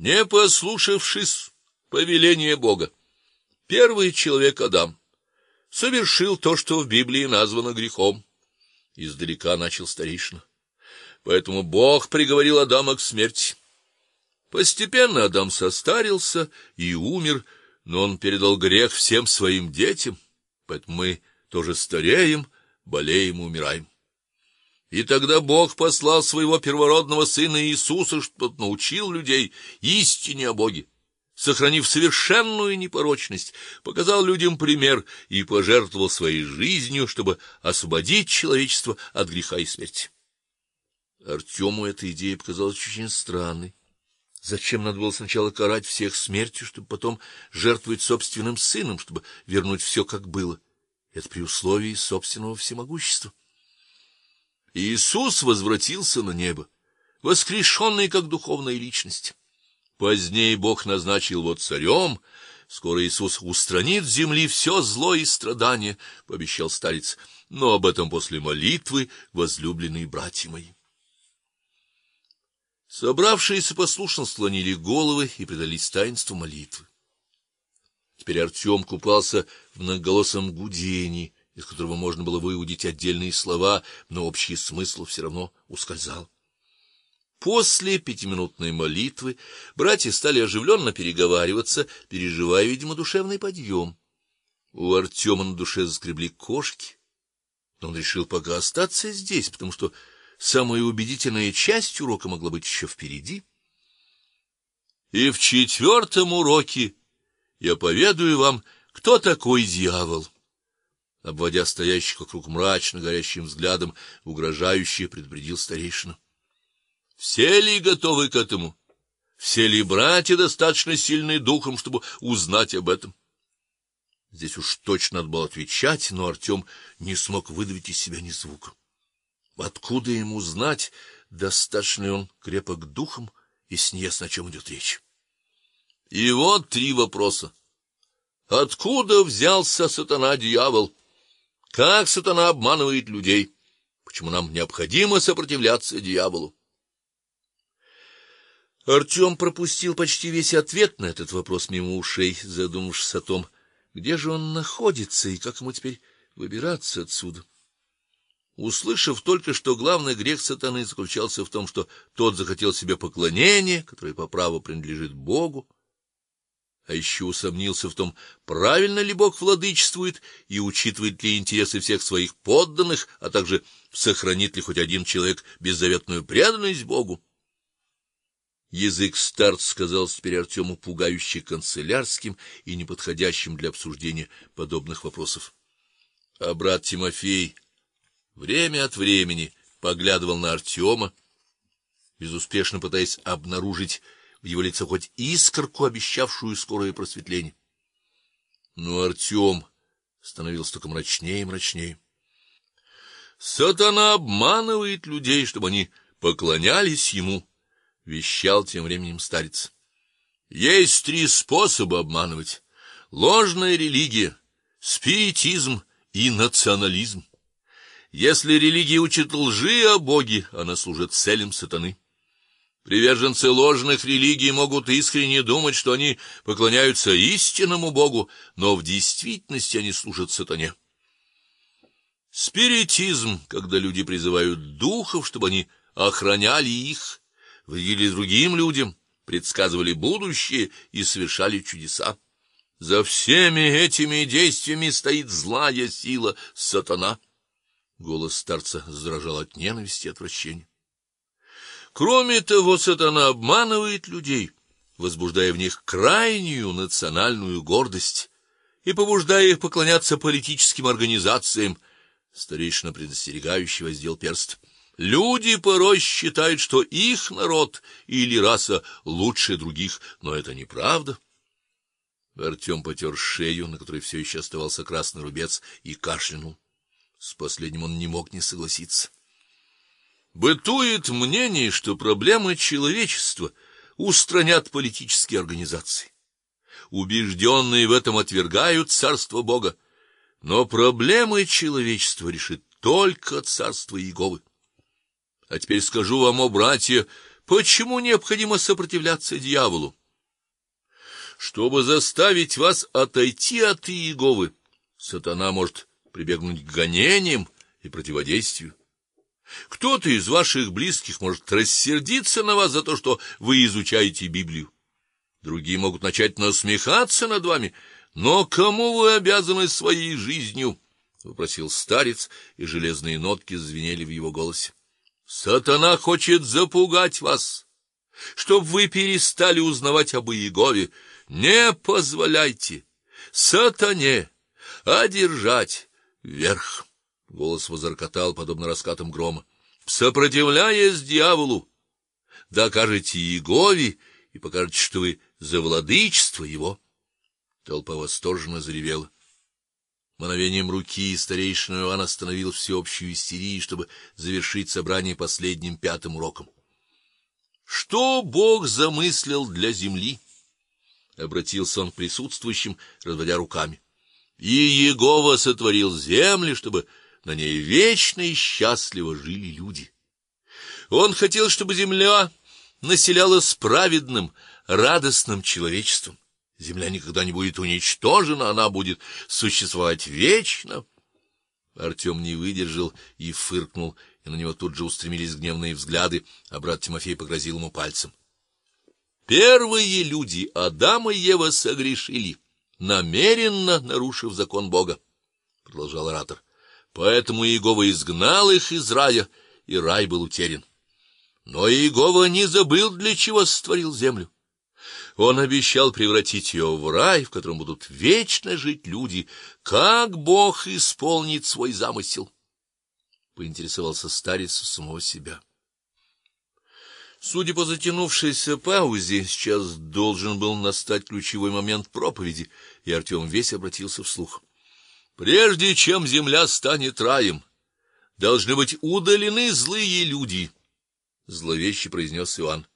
не послушавшись повеления Бога, первый человек Адам совершил то, что в Библии названо грехом. Издалека начал старейшина. Поэтому Бог приговорил Адама к смерти. Постепенно Адам состарился и умер, но он передал грех всем своим детям, поэтому мы тоже стареем, болеем и умираем. И тогда Бог послал своего первородного сына Иисуса, чтобы научил людей истине о Боге, сохранив совершенную непорочность, показал людям пример и пожертвовал своей жизнью, чтобы освободить человечество от греха и смерти. Артему эта идея показалась очень странной. Зачем надо было сначала карать всех смертью, чтобы потом жертвовать собственным сыном, чтобы вернуть все, как было? Это при условии собственного всемогущества. Иисус возвратился на небо, воскрешенный как духовная личность. Позднее Бог назначил его царем. Скоро Иисус устранит с земли все зло и страдания, пообещал старец. Но об этом после молитвы, возлюбленные братья мои. Собравшиеся послушно склонили головы и предались таинству молитвы. Теперь Артем купался в многоголосом гудении из которого можно было выудить отдельные слова, но общий смысл все равно ускользал. После пятиминутной молитвы братья стали оживленно переговариваться, переживая, видимо, душевный подъем. У Артема на душе заскребли кошки, но он решил пока остаться здесь, потому что самая убедительная часть урока могла быть еще впереди. И в четвертом уроке я поведаю вам, кто такой дьявол обводя стоящих вокруг мрачно горящим взглядом, угрожающе предупредил старейшина. Все ли готовы к этому? Все ли братья достаточно сильны духом, чтобы узнать об этом? Здесь уж точно надо было отвечать, но Артем не смог выдавить из себя ни звука. Откуда ему знать, достаточно ли он крепок духом, если не ясно, о чем идет речь? И вот три вопроса. Откуда взялся сатана-дьявол? Как сатана обманывает людей? Почему нам необходимо сопротивляться дьяволу? Артем пропустил почти весь ответ на этот вопрос мимо ушей, задумавшись о том, где же он находится и как ему теперь выбираться отсюда. Услышав только, что главный грех сатаны заключался в том, что тот захотел себе поклонения, которое по праву принадлежит Богу, а еще усомнился в том, правильно ли Бог владычествует и учитывает ли интересы всех своих подданных, а также сохранит ли хоть один человек беззаветную преданность Богу. Язык старца сказался теперь Артему пугающе канцелярским и неподходящим для обсуждения подобных вопросов. А брат Тимофей время от времени поглядывал на Артема, безуспешно пытаясь обнаружить в его лице хоть искорку, обещавшую скорое просветление. Но Артем становился только мрачнее и мрачнее. Сатана обманывает людей, чтобы они поклонялись ему, вещал тем временем старец. Есть три способа обманывать: ложная религия, спиритизм и национализм. Если религия учит лжи о Боге, она служит целям сатаны. Приверженцы ложных религий могут искренне думать, что они поклоняются истинному Богу, но в действительности они служат сатане. Спиритизм, когда люди призывают духов, чтобы они охраняли их, вредили другим людям, предсказывали будущее и совершали чудеса. За всеми этими действиями стоит злая сила сатана. Голос старца задрожал от ненависти и отвращения. Кроме того, сатана обманывает людей, возбуждая в них крайнюю национальную гордость и побуждая их поклоняться политическим организациям. Старейшина предостерегающий воздел перст. Люди порой считают, что их народ или раса лучше других, но это неправда. Артем потер шею, на которой все еще оставался красный рубец, и кашлянул. С последним он не мог не согласиться. Бытует мнение, что проблемы человечества устранят политические организации. Убежденные в этом отвергают царство Бога, но проблемы человечества решит только царство Иеговы. А теперь скажу вам, о братья, Почему необходимо сопротивляться дьяволу? Чтобы заставить вас отойти от Иеговы, сатана может прибегнуть к гонениям и противодействию. Кто-то из ваших близких может рассердиться на вас за то, что вы изучаете Библию. Другие могут начать насмехаться над вами, но кому вы обязаны своей жизнью? вопросил старец, и железные нотки звенели в его голосе. Сатана хочет запугать вас, чтобы вы перестали узнавать об Иегове. Не позволяйте сатане одержать верх. Голос возрокотал, подобно раскатам грома. Сопротивляясь дьяволу, докажете Иегове и покажете, что вы за владычество его. Толпа восторженно заревела. Мановением руки старейшина Иоанн остановил всеобщую истерию, чтобы завершить собрание последним пятым уроком. Что Бог замыслил для земли? обратился он к присутствующим, разводя руками. И Иегова сотворил землю, чтобы на ней вечно и счастливо жили люди. Он хотел, чтобы земля населялась праведным, радостным человечеством. Земля никогда не будет уничтожена, она будет существовать вечно. Артем не выдержал и фыркнул, и на него тут же устремились гневные взгляды, а брат Тимофей погрозил ему пальцем. Первые люди, Адам и Ева, согрешили, намеренно нарушив закон Бога, продолжал оратор. Поэтому Иегова изгнал их из рая, и рай был утерян. Но Иегова не забыл, для чего сотворил землю. Он обещал превратить ее в рай, в котором будут вечно жить люди. Как Бог исполнит свой замысел? Поинтересовался старец у самого себя. Судя по затянувшейся паузе, сейчас должен был настать ключевой момент проповеди, и Артем весь обратился вслух. Прежде чем земля станет раем, должны быть удалены злые люди, зловеще произнес Иоанн.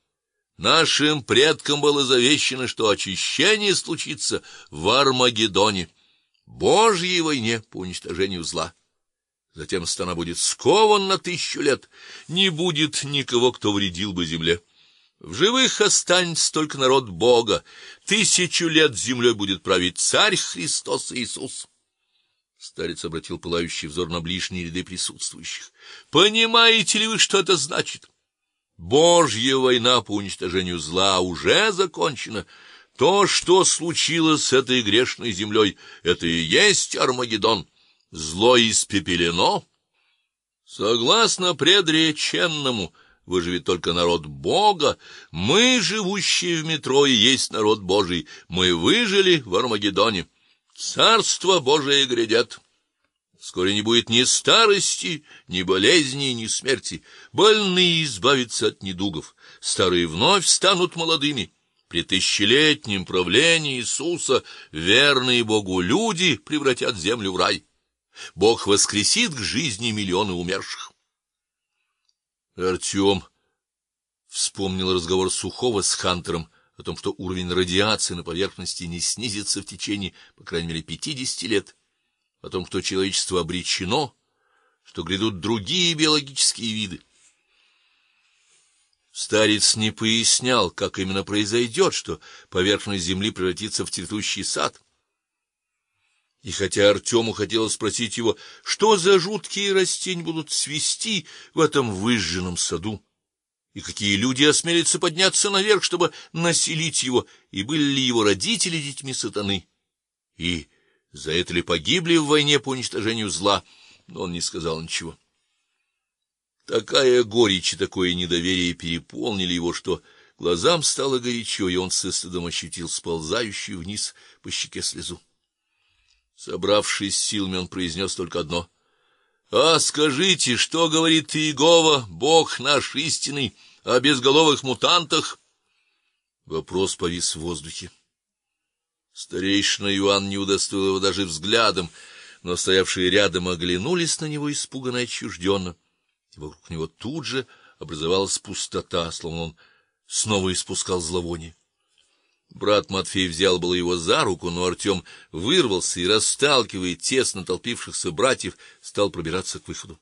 Нашим предкам было завещено, что очищение случится в Армагеддоне, Божьей войне по уничтожению зла. Затем страна будет скован на тысячу лет, не будет никого, кто вредил бы земле. В живых останется только народ Бога. Тысячу лет землей будет править царь Христос Иисус. Старец обратил пылающий взор на ближние ряды присутствующих. Понимаете ли вы, что это значит? Божья война по уничтожению зла уже закончена. То, что случилось с этой грешной землей, это и есть Армагеддон. Зло испепелено. Согласно предреченному, выживет только народ Бога. Мы, живущие в метро, и есть народ Божий. Мы выжили в Армагеддоне. Царство Божие грядет. Скоро не будет ни старости, ни болезни, ни смерти. Больные избавятся от недугов, старые вновь станут молодыми. При тысячелетнем правлении Иисуса верные Богу люди превратят землю в рай. Бог воскресит к жизни миллионы умерших. Артем вспомнил разговор Сухого с Хантером о том, что уровень радиации на поверхности не снизится в течение, по крайней мере, пятидесяти лет о том, что человечество обречено, что грядут другие биологические виды. Старец не пояснял, как именно произойдет, что поверхность земли превратится в цветущий сад. И хотя Артему хотелось спросить его, что за жуткие растения будут свести в этом выжженном саду, и какие люди осмелятся подняться наверх, чтобы населить его, и были ли его родители детьми сатаны, и за это ли погибли в войне по уничтожению зла, но он не сказал ничего. Такая горечь и такое недоверие переполнили его, что глазам стало горячо, и он с стыдом ощутил сползающую вниз по щеке слезу. Собравшись силами, он произнес только одно: "А скажите, что говорит Иегова, Бог наш истинный, о безголовых мутантах?" Вопрос повис в воздухе. Старейшина Иоанн не удостоил его даже взглядом, но стоявшие рядом оглянулись на него испуганно и отчужденно, и вокруг него тут же образовалась пустота, словно он снова испускал зловоние. Брат Матфей взял было его за руку, но Артем вырвался и, расталкивая тесно толпившихся братьев, стал пробираться к выходу.